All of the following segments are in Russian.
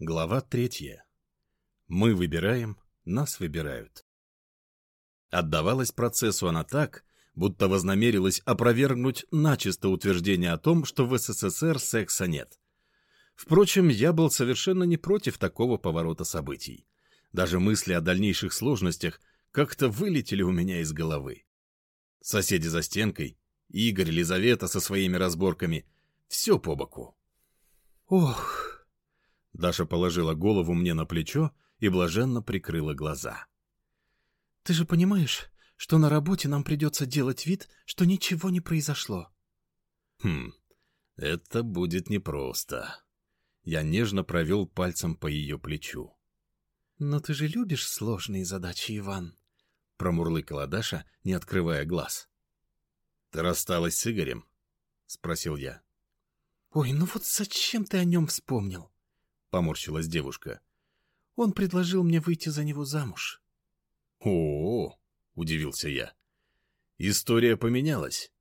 Глава третья. Мы выбираем, нас выбирают. Отдавалась процессу она так, будто вознамерилась опровергнуть начисто утверждение о том, что в СССР секса нет. Впрочем, я был совершенно не против такого поворота событий. Даже мысли о дальнейших сложностях как-то вылетели у меня из головы. Соседи за стенкой, Игорь, Лизавета со своими разборками — все по боку. «Ох!» Даша положила голову мне на плечо и блаженно прикрыла глаза. «Ты же понимаешь, что на работе нам придется делать вид, что ничего не произошло?» «Хм, это будет непросто». Я нежно провел пальцем по ее плечу. «Но ты же любишь сложные задачи, Иван?» — промурлыкала Даша, не открывая глаз. «Ты рассталась с Игорем?» — спросил я. «Ой, ну вот зачем ты о нем вспомнил?» — поморщилась девушка. «Он предложил мне выйти за него замуж». «О-о-о!» — удивился я. «История поменялась.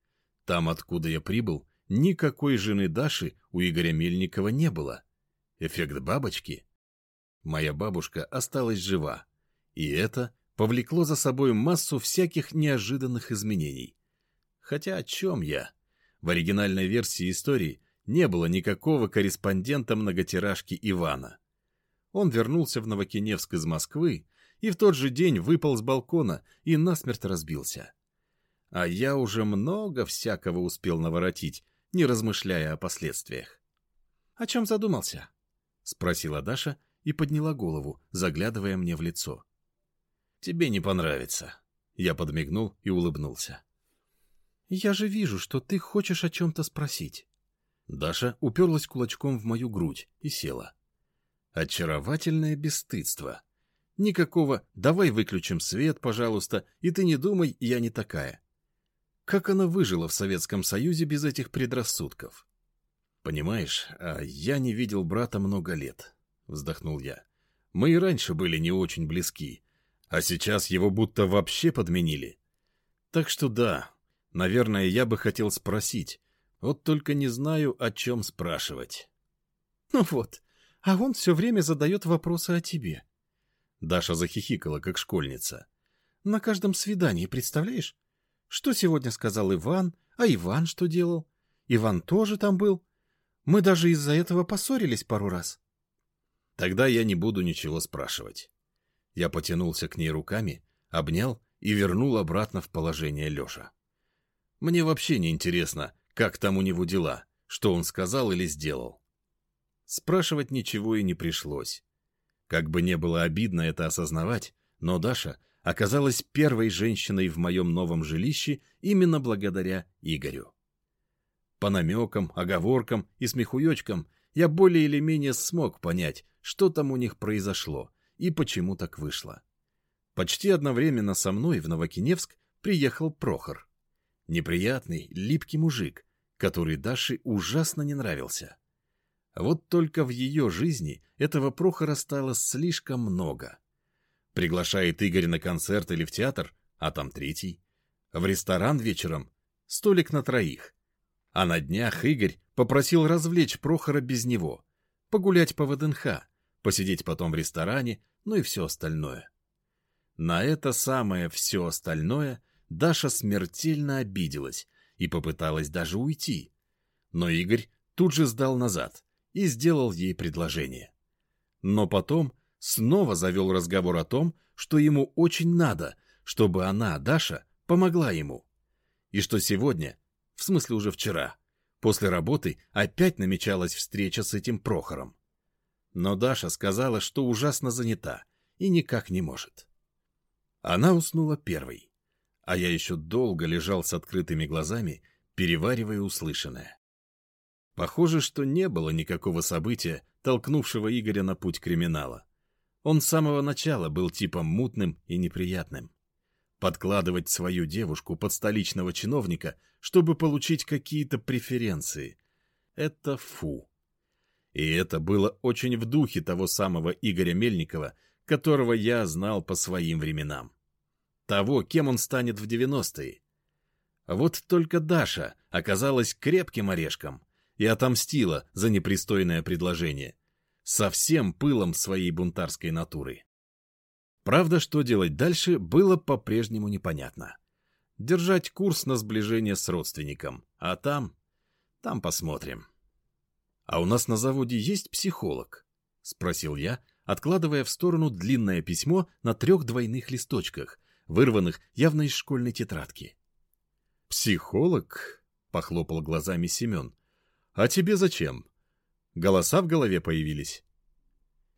Там, откуда я прибыл, никакой жены Даши у Игоря Мельникова не было. Эффект бабочки. Моя бабушка осталась жива, и это повлекло за собой массу всяких неожиданных изменений. Хотя о чем я? В оригинальной версии истории не было никакого корреспондента многотиражки Ивана. Он вернулся в Новокиневск из Москвы и в тот же день выпал с балкона и насмерть разбился. А я уже много всякого успел наворотить, не размышляя о последствиях. — О чем задумался? — спросила Даша и подняла голову, заглядывая мне в лицо. — Тебе не понравится. Я подмигнул и улыбнулся. «Я же вижу, что ты хочешь о чем-то спросить». Даша уперлась кулачком в мою грудь и села. Очаровательное бесстыдство. Никакого «давай выключим свет, пожалуйста, и ты не думай, я не такая». Как она выжила в Советском Союзе без этих предрассудков? «Понимаешь, а я не видел брата много лет», — вздохнул я. «Мы и раньше были не очень близки, а сейчас его будто вообще подменили. Так что да, Наверное, я бы хотел спросить, вот только не знаю, о чем спрашивать. — Ну вот, а он все время задает вопросы о тебе. Даша захихикала, как школьница. — На каждом свидании, представляешь? Что сегодня сказал Иван, а Иван что делал? Иван тоже там был. Мы даже из-за этого поссорились пару раз. Тогда я не буду ничего спрашивать. Я потянулся к ней руками, обнял и вернул обратно в положение лежа. Мне вообще не интересно, как там у него дела, что он сказал или сделал. Спрашивать ничего и не пришлось. Как бы не было обидно это осознавать, но Даша оказалась первой женщиной в моем новом жилище именно благодаря Игорю. По намекам, оговоркам и смехуёчкам я более или менее смог понять, что там у них произошло и почему так вышло. Почти одновременно со мной в Новокиневск приехал Прохор. Неприятный, липкий мужик, который Даше ужасно не нравился. Вот только в ее жизни этого Прохора стало слишком много. Приглашает Игорь на концерт или в театр, а там третий. В ресторан вечером столик на троих. А на днях Игорь попросил развлечь Прохора без него, погулять по ВДНХ, посидеть потом в ресторане, ну и все остальное. На это самое все остальное Даша смертельно обиделась и попыталась даже уйти. Но Игорь тут же сдал назад и сделал ей предложение. Но потом снова завел разговор о том, что ему очень надо, чтобы она, Даша, помогла ему. И что сегодня, в смысле уже вчера, после работы опять намечалась встреча с этим Прохором. Но Даша сказала, что ужасно занята и никак не может. Она уснула первой а я еще долго лежал с открытыми глазами, переваривая услышанное. Похоже, что не было никакого события, толкнувшего Игоря на путь криминала. Он с самого начала был типом мутным и неприятным. Подкладывать свою девушку под столичного чиновника, чтобы получить какие-то преференции — это фу. И это было очень в духе того самого Игоря Мельникова, которого я знал по своим временам того, кем он станет в 90-е. Вот только Даша оказалась крепким орешком и отомстила за непристойное предложение. со всем пылом своей бунтарской натуры. Правда, что делать дальше, было по-прежнему непонятно. Держать курс на сближение с родственником, а там... там посмотрим. — А у нас на заводе есть психолог? — спросил я, откладывая в сторону длинное письмо на трех двойных листочках, вырванных явно из школьной тетрадки. «Психолог?» — похлопал глазами Семен. «А тебе зачем? Голоса в голове появились?»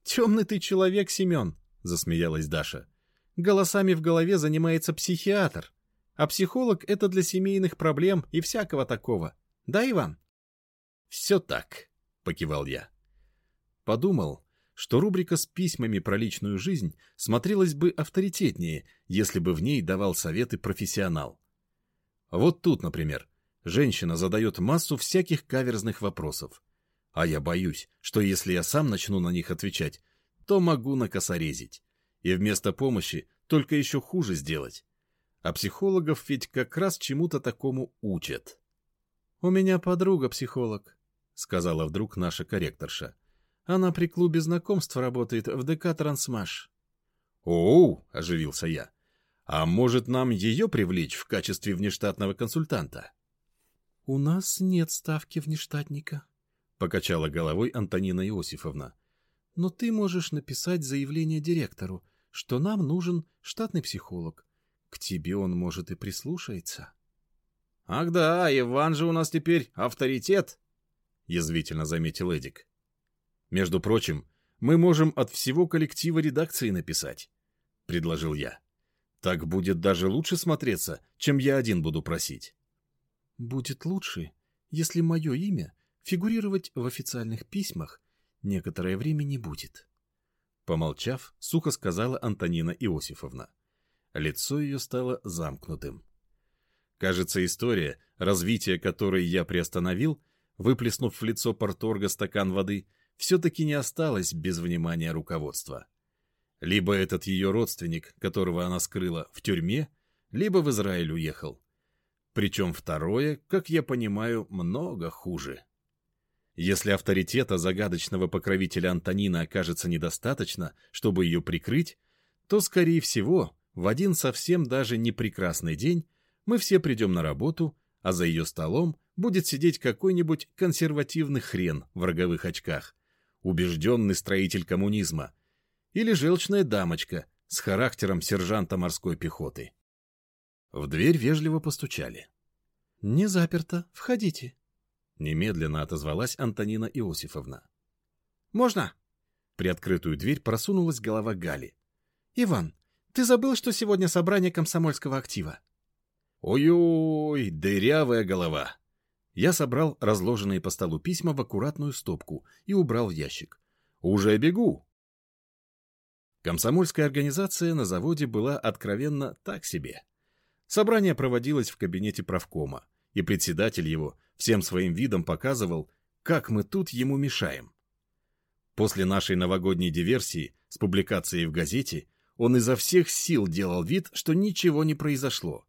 «Темный ты человек, Семен!» — засмеялась Даша. «Голосами в голове занимается психиатр, а психолог — это для семейных проблем и всякого такого. Да, Иван?» «Все так», — покивал я. Подумал, что рубрика с письмами про личную жизнь смотрелась бы авторитетнее, если бы в ней давал советы профессионал. Вот тут, например, женщина задает массу всяких каверзных вопросов. А я боюсь, что если я сам начну на них отвечать, то могу накосорезить. И вместо помощи только еще хуже сделать. А психологов ведь как раз чему-то такому учат. — У меня подруга психолог, — сказала вдруг наша корректорша. Она при клубе знакомств работает в ДК «Трансмаш». «Оу!» — оживился я. «А может, нам ее привлечь в качестве внештатного консультанта?» «У нас нет ставки внештатника», — покачала головой Антонина Иосифовна но ты можешь написать заявление директору, что нам нужен штатный психолог. К тебе он, может, и прислушается. — Ах да, Иван же у нас теперь авторитет, — язвительно заметил Эдик. — Между прочим, мы можем от всего коллектива редакции написать, — предложил я. Так будет даже лучше смотреться, чем я один буду просить. — Будет лучше, если мое имя фигурировать в официальных письмах некоторое время не будет. Помолчав, сухо сказала Антонина Иосифовна. Лицо ее стало замкнутым. Кажется, история, развитие которой я приостановил, выплеснув в лицо порторга стакан воды, все-таки не осталась без внимания руководства. Либо этот ее родственник, которого она скрыла, в тюрьме, либо в Израиль уехал. Причем второе, как я понимаю, много хуже. Если авторитета загадочного покровителя Антонина окажется недостаточно, чтобы ее прикрыть, то, скорее всего, в один совсем даже не прекрасный день мы все придем на работу, а за ее столом будет сидеть какой-нибудь консервативный хрен в роговых очках, убежденный строитель коммунизма, или желчная дамочка с характером сержанта морской пехоты. В дверь вежливо постучали. — Не заперто, входите. Немедленно отозвалась Антонина Иосифовна. «Можно?» Приоткрытую дверь просунулась голова Гали. «Иван, ты забыл, что сегодня собрание комсомольского актива?» «Ой-ой, дырявая голова!» Я собрал разложенные по столу письма в аккуратную стопку и убрал в ящик. «Уже бегу!» Комсомольская организация на заводе была откровенно так себе. Собрание проводилось в кабинете правкома, и председатель его всем своим видом показывал, как мы тут ему мешаем. После нашей новогодней диверсии с публикацией в газете он изо всех сил делал вид, что ничего не произошло.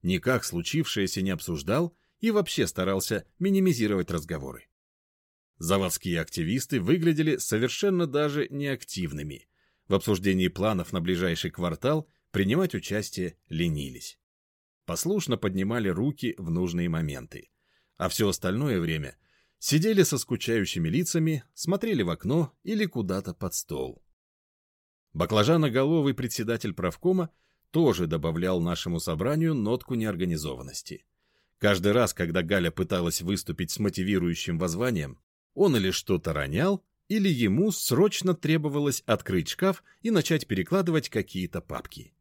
Никак случившееся не обсуждал и вообще старался минимизировать разговоры. Заводские активисты выглядели совершенно даже неактивными. В обсуждении планов на ближайший квартал принимать участие ленились. Послушно поднимали руки в нужные моменты а все остальное время сидели со скучающими лицами, смотрели в окно или куда-то под стол. Баклажаноголовый председатель правкома тоже добавлял нашему собранию нотку неорганизованности. Каждый раз, когда Галя пыталась выступить с мотивирующим воззванием, он или что-то ронял, или ему срочно требовалось открыть шкаф и начать перекладывать какие-то папки.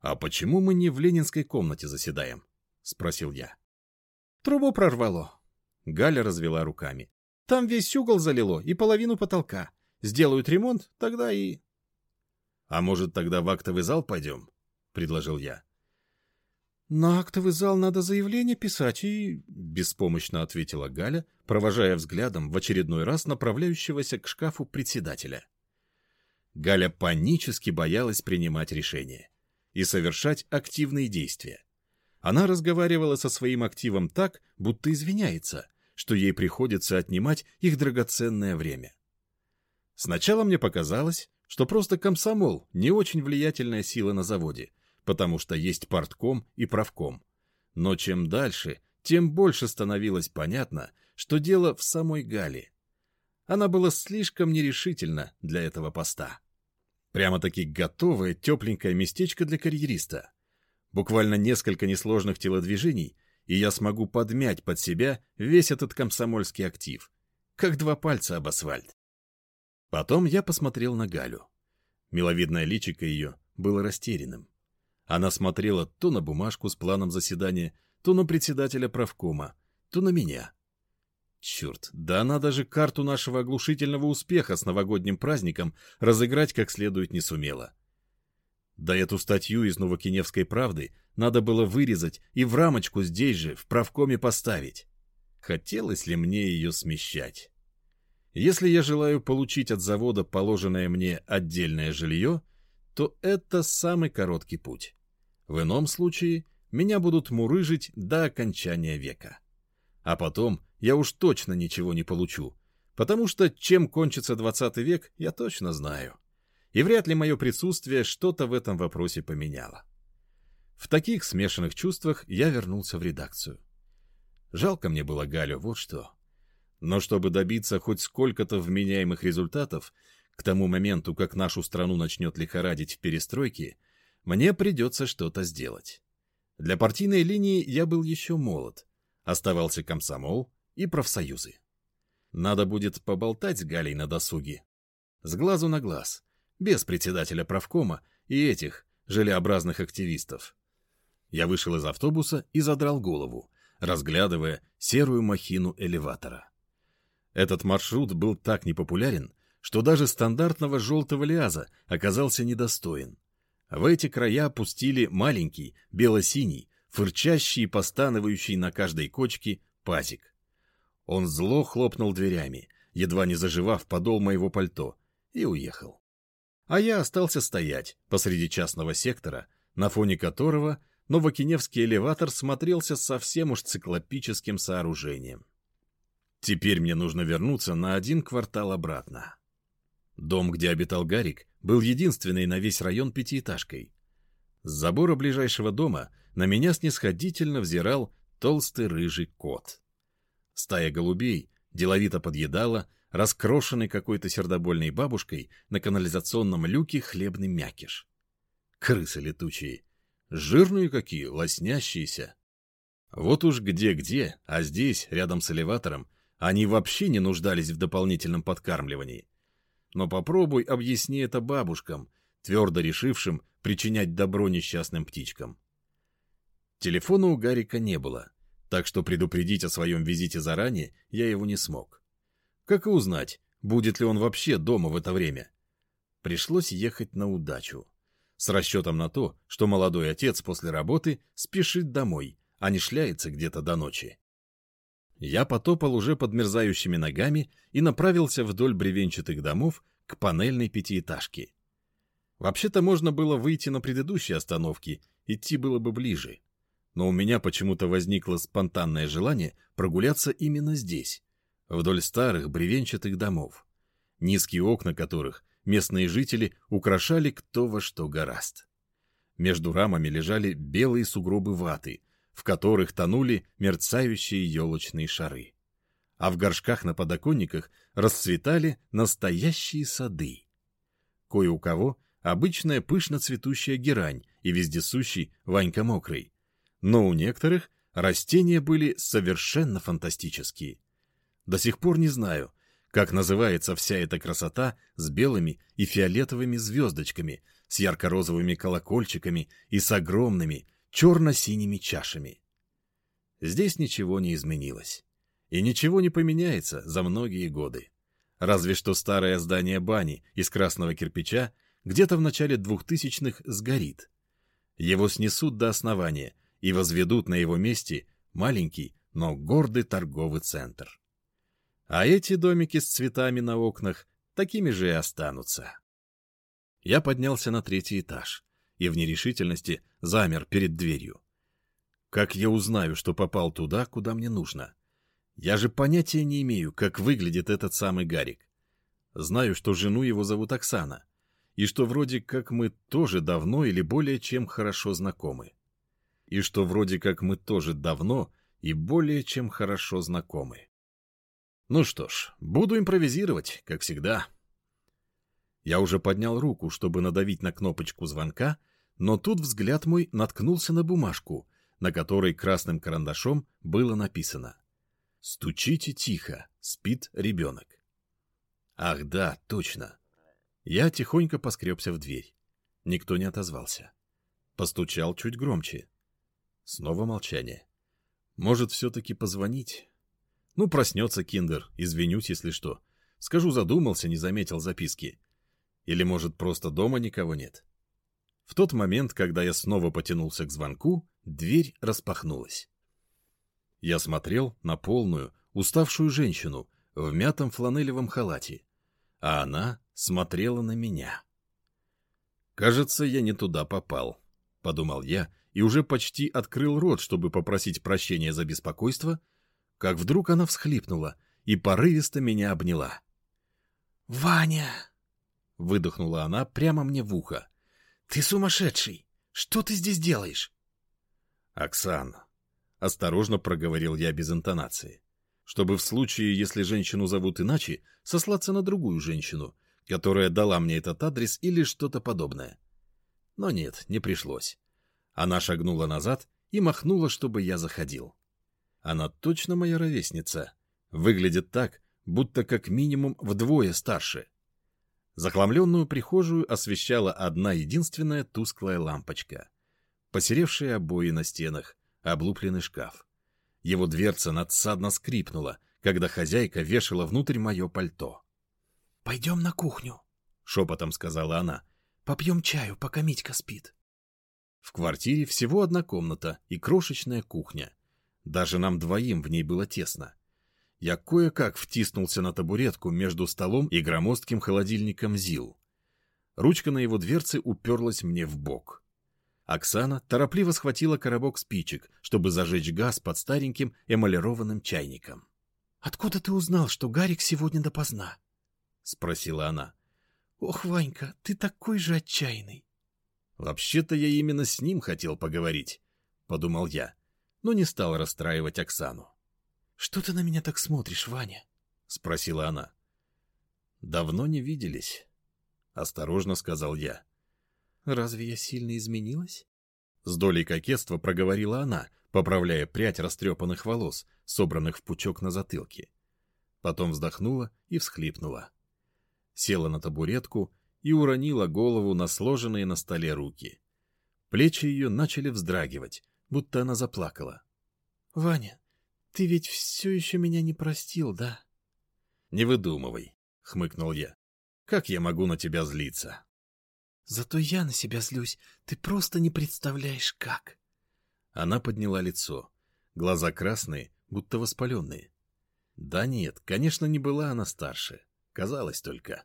«А почему мы не в ленинской комнате заседаем?» — спросил я. Трубу прорвало. Галя развела руками. Там весь угол залило и половину потолка. Сделают ремонт, тогда и... — А может, тогда в актовый зал пойдем? — предложил я. — На актовый зал надо заявление писать и... — беспомощно ответила Галя, провожая взглядом в очередной раз направляющегося к шкафу председателя. Галя панически боялась принимать решения и совершать активные действия. Она разговаривала со своим активом так, будто извиняется, что ей приходится отнимать их драгоценное время. Сначала мне показалось, что просто комсомол не очень влиятельная сила на заводе, потому что есть партком и правком. Но чем дальше, тем больше становилось понятно, что дело в самой Гале. Она была слишком нерешительна для этого поста. Прямо-таки готовое тепленькое местечко для карьериста. Буквально несколько несложных телодвижений, и я смогу подмять под себя весь этот комсомольский актив, как два пальца об асфальт. Потом я посмотрел на Галю. Миловидное личико ее было растерянным. Она смотрела то на бумажку с планом заседания, то на председателя правкома, то на меня. Черт, да она даже карту нашего оглушительного успеха с новогодним праздником разыграть как следует не сумела. Да эту статью из Новокиневской правды надо было вырезать и в рамочку здесь же, в правкоме поставить. Хотелось ли мне ее смещать? Если я желаю получить от завода положенное мне отдельное жилье, то это самый короткий путь. В ином случае меня будут мурыжить до окончания века. А потом я уж точно ничего не получу, потому что чем кончится 20 век, я точно знаю. И вряд ли мое присутствие что-то в этом вопросе поменяло. В таких смешанных чувствах я вернулся в редакцию. Жалко мне было Галю, вот что. Но чтобы добиться хоть сколько-то вменяемых результатов, к тому моменту, как нашу страну начнет лихорадить в перестройке, мне придется что-то сделать. Для партийной линии я был еще молод. Оставался комсомол и профсоюзы. Надо будет поболтать с Галей на досуге. С глазу на глаз, без председателя правкома и этих желеобразных активистов. Я вышел из автобуса и задрал голову, разглядывая серую махину элеватора. Этот маршрут был так непопулярен, что даже стандартного желтого лиаза оказался недостоин. В эти края пустили маленький, бело-синий, фырчащий и постанывающий на каждой кочке пазик. Он зло хлопнул дверями, едва не заживав подол моего пальто, и уехал. А я остался стоять посреди частного сектора, на фоне которого Новокиневский элеватор смотрелся совсем уж циклопическим сооружением. Теперь мне нужно вернуться на один квартал обратно. Дом, где обитал Гарик, был единственный на весь район пятиэтажкой. С забора ближайшего дома на меня снисходительно взирал толстый рыжий кот. Стая голубей деловито подъедала раскрошенный какой-то сердобольной бабушкой на канализационном люке хлебный мякиш. Крысы летучие. Жирные какие, лоснящиеся. Вот уж где-где, а здесь, рядом с элеватором, они вообще не нуждались в дополнительном подкармливании. Но попробуй объясни это бабушкам, твердо решившим причинять добро несчастным птичкам. Телефона у Гарика не было, так что предупредить о своем визите заранее я его не смог. Как и узнать, будет ли он вообще дома в это время. Пришлось ехать на удачу. С расчетом на то, что молодой отец после работы спешит домой, а не шляется где-то до ночи. Я потопал уже под мерзающими ногами и направился вдоль бревенчатых домов к панельной пятиэтажке. Вообще-то можно было выйти на предыдущей остановке, идти было бы ближе. Но у меня почему-то возникло спонтанное желание прогуляться именно здесь, вдоль старых бревенчатых домов, низкие окна которых местные жители украшали кто во что гораст. Между рамами лежали белые сугробы ваты, в которых тонули мерцающие елочные шары. А в горшках на подоконниках расцветали настоящие сады. Кое у кого обычная пышно цветущая герань и вездесущий Ванька Мокрый. Но у некоторых растения были совершенно фантастические. До сих пор не знаю, как называется вся эта красота с белыми и фиолетовыми звездочками, с ярко-розовыми колокольчиками и с огромными, черно-синими чашами. Здесь ничего не изменилось. И ничего не поменяется за многие годы. Разве что старое здание бани из красного кирпича где-то в начале двухтысячных сгорит. Его снесут до основания и возведут на его месте маленький, но гордый торговый центр. А эти домики с цветами на окнах такими же и останутся. Я поднялся на третий этаж и в нерешительности замер перед дверью. Как я узнаю, что попал туда, куда мне нужно? Я же понятия не имею, как выглядит этот самый Гарик. Знаю, что жену его зовут Оксана, и что вроде как мы тоже давно или более чем хорошо знакомы. И что вроде как мы тоже давно и более чем хорошо знакомы. Ну что ж, буду импровизировать, как всегда. Я уже поднял руку, чтобы надавить на кнопочку звонка, но тут взгляд мой наткнулся на бумажку, на которой красным карандашом было написано «Стучите тихо, спит ребенок». Ах да, точно. Я тихонько поскребся в дверь. Никто не отозвался. Постучал чуть громче. Снова молчание. Может, все-таки позвонить? Ну, проснется Киндер, извинюсь, если что. Скажу, задумался, не заметил записки. Или, может, просто дома никого нет? В тот момент, когда я снова потянулся к звонку, дверь распахнулась. Я смотрел на полную, уставшую женщину в мятом фланелевом халате, а она смотрела на меня. «Кажется, я не туда попал», — подумал я, и уже почти открыл рот, чтобы попросить прощения за беспокойство, как вдруг она всхлипнула и порывисто меня обняла. «Ваня!» — выдохнула она прямо мне в ухо. «Ты сумасшедший! Что ты здесь делаешь?» «Оксана», — осторожно проговорил я без интонации, чтобы в случае, если женщину зовут иначе, сослаться на другую женщину, которая дала мне этот адрес или что-то подобное. Но нет, не пришлось. Она шагнула назад и махнула, чтобы я заходил. Она точно моя ровесница. Выглядит так, будто как минимум вдвое старше. Захламленную прихожую освещала одна единственная тусклая лампочка. Посеревшие обои на стенах, облупленный шкаф. Его дверца надсадно скрипнула, когда хозяйка вешала внутрь мое пальто. — Пойдем на кухню, — шепотом сказала она. — Попьем чаю, пока Митька спит. В квартире всего одна комната и крошечная кухня. Даже нам двоим в ней было тесно. Я кое-как втиснулся на табуретку между столом и громоздким холодильником ЗИЛ. Ручка на его дверце уперлась мне в бок. Оксана торопливо схватила коробок спичек, чтобы зажечь газ под стареньким эмалированным чайником. — Откуда ты узнал, что Гарик сегодня допоздна? — спросила она. — Ох, Ванька, ты такой же отчаянный. — Вообще-то я именно с ним хотел поговорить, — подумал я, но не стал расстраивать Оксану. Что ты на меня так смотришь, Ваня? — спросила она. — Давно не виделись, — осторожно сказал я. — Разве я сильно изменилась? С долей кокетства проговорила она, поправляя прядь растрепанных волос, собранных в пучок на затылке. Потом вздохнула и всхлипнула. Села на табуретку и уронила голову на сложенные на столе руки. Плечи ее начали вздрагивать, будто она заплакала. — Ваня, ты ведь все еще меня не простил, да? — Не выдумывай, — хмыкнул я. — Как я могу на тебя злиться? — Зато я на себя злюсь. Ты просто не представляешь, как. Она подняла лицо. Глаза красные, будто воспаленные. Да нет, конечно, не была она старше. Казалось только.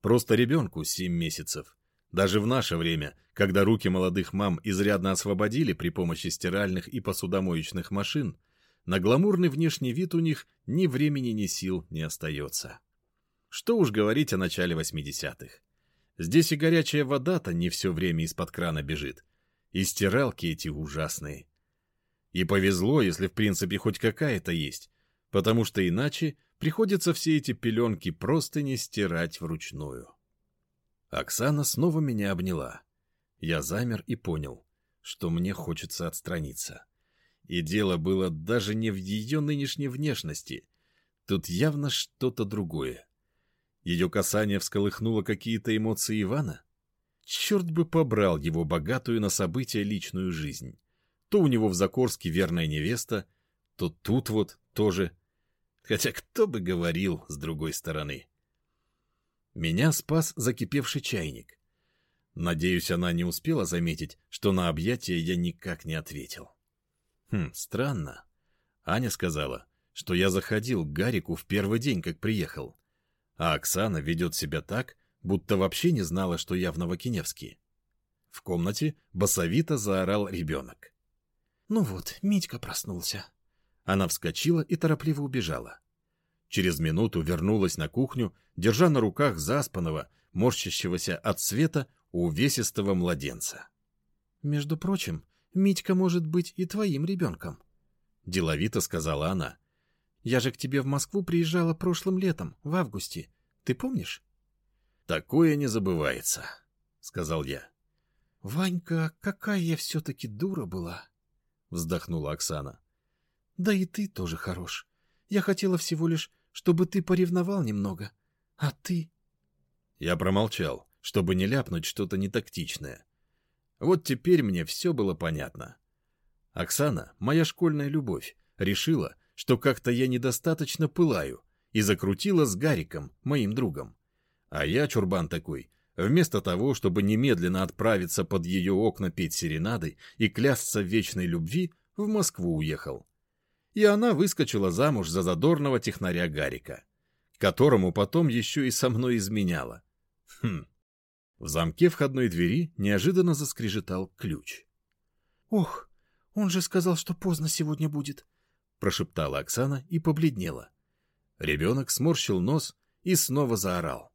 Просто ребенку семь месяцев. Даже в наше время, когда руки молодых мам изрядно освободили при помощи стиральных и посудомоечных машин, на гламурный внешний вид у них ни времени, ни сил не остается. Что уж говорить о начале 80-х. Здесь и горячая вода-то не все время из-под крана бежит. И стиралки эти ужасные. И повезло, если в принципе хоть какая-то есть, потому что иначе приходится все эти пеленки просто не стирать вручную. Оксана снова меня обняла. Я замер и понял, что мне хочется отстраниться. И дело было даже не в ее нынешней внешности. Тут явно что-то другое. Ее касание всколыхнуло какие-то эмоции Ивана? Черт бы побрал его богатую на события личную жизнь. То у него в Закорске верная невеста, то тут вот тоже. Хотя кто бы говорил с другой стороны. Меня спас закипевший чайник. Надеюсь, она не успела заметить, что на объятие я никак не ответил. Хм, странно. Аня сказала, что я заходил к Гарику в первый день, как приехал. А Оксана ведет себя так, будто вообще не знала, что я в Новокиневске. В комнате басовито заорал ребенок. «Ну вот, Митька проснулся». Она вскочила и торопливо убежала. Через минуту вернулась на кухню, держа на руках заспанного, морщащегося от света увесистого младенца. «Между прочим, Митька может быть и твоим ребенком», — деловито сказала она. «Я же к тебе в Москву приезжала прошлым летом, в августе. Ты помнишь?» «Такое не забывается», — сказал я. «Ванька, какая я все-таки дура была!» — вздохнула Оксана. «Да и ты тоже хорош. Я хотела всего лишь, чтобы ты поревновал немного. А ты...» Я промолчал, чтобы не ляпнуть что-то нетактичное. Вот теперь мне все было понятно. Оксана, моя школьная любовь, решила, что как-то я недостаточно пылаю, и закрутила с Гариком, моим другом. А я, чурбан такой, Вместо того, чтобы немедленно отправиться под ее окна петь серенады и клясться в вечной любви, в Москву уехал. И она выскочила замуж за задорного технаря Гарика, которому потом еще и со мной изменяла. Хм. В замке входной двери неожиданно заскрежетал ключ. «Ох, он же сказал, что поздно сегодня будет», — прошептала Оксана и побледнела. Ребенок сморщил нос и снова заорал.